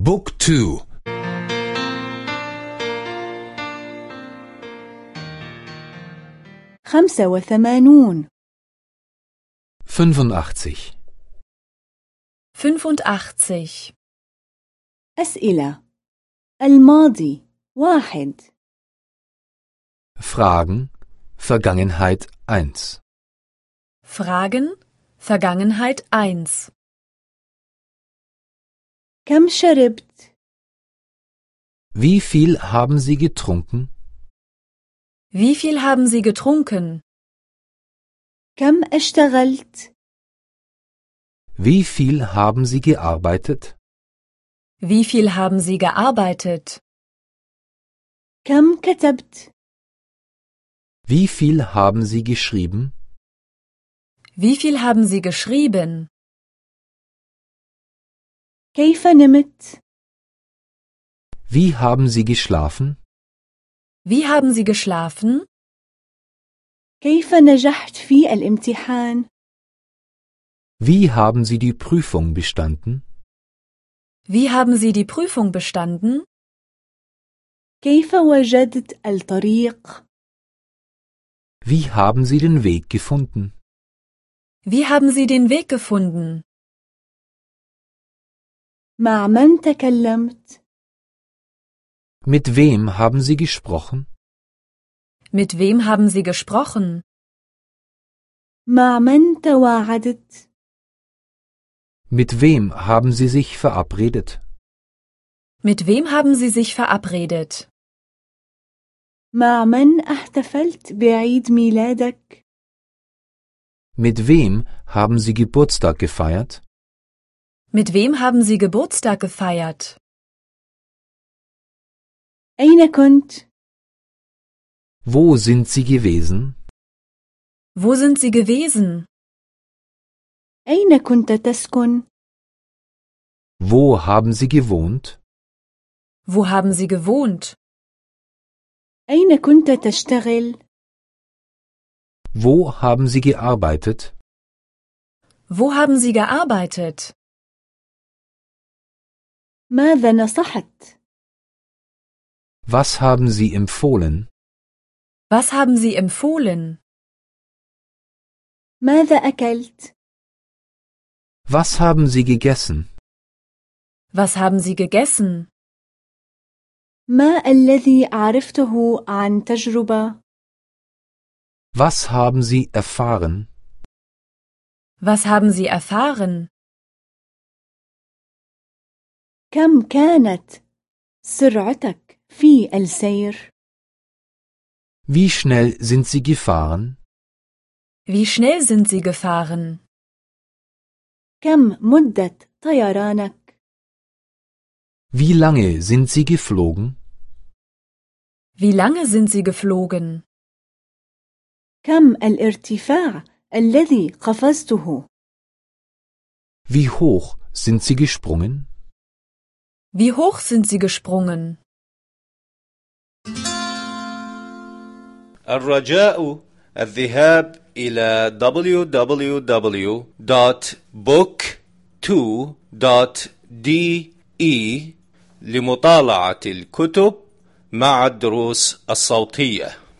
بوك تو خمسة وثمانون 85 85. أسئلة الماضي واحد Fragen Vergangenheit 1 Fragen Vergangenheit 1. كم شربت Wie viel haben Sie getrunken? Wie viel haben Sie getrunken? كم اشتغلت Wie viel haben Sie gearbeitet? Wie viel haben Sie gearbeitet? كم كتبت Wie viel haben Sie geschrieben? Wie viel haben Sie geschrieben? كيف نمت Wie haben Sie geschlafen? Wie haben Sie geschlafen? كيف نجحت في الامتحان Wie haben Sie die Prüfung bestanden? Wie haben Sie die Prüfung bestanden? كيف وجدت الطريق Wie haben Sie den Weg gefunden? Wie haben Sie den Weg gefunden? مع من تكلمت Mit wem haben Sie gesprochen? Mit wem haben Sie gesprochen? مع من تواعدت Mit wem haben Sie sich verabredet? Mit wem haben Sie sich verabredet? مع من احتفلت بعيد ميلادك Mit wem haben Sie Geburtstag gefeiert? Mit wem haben Sie Geburtstag gefeiert? أين كنت Wo sind Sie gewesen? Wo sind Sie gewesen? أين كنت تسكن Wo haben Sie gewohnt? Wo haben Sie gewohnt? أين كنت تشتغل Wo haben Sie gearbeitet? Wo haben Sie gearbeitet? ماذا نصحت Was haben Sie empfohlen? Was haben Sie empfohlen? ماذا أكلت Was haben Sie gegessen? Was haben Sie gegessen? ما الذي عرفته عن تجربة Was haben Sie erfahren? Was haben Sie erfahren? كم كانت سرعتك في السير Wie schnell sind Sie gefahren? Wie schnell sind Sie gefahren? كم مدة طيرانك Wie lange sind Sie geflogen? Wie lange sind Sie geflogen? كم الارتفاع الذي قفزته Wie hoch sind Sie gesprungen? Wie hoch sind Sie gesprungen? الرجاء الذهاب إلى www.book2.de لمطالعة الكتب مع الدروس الصوتية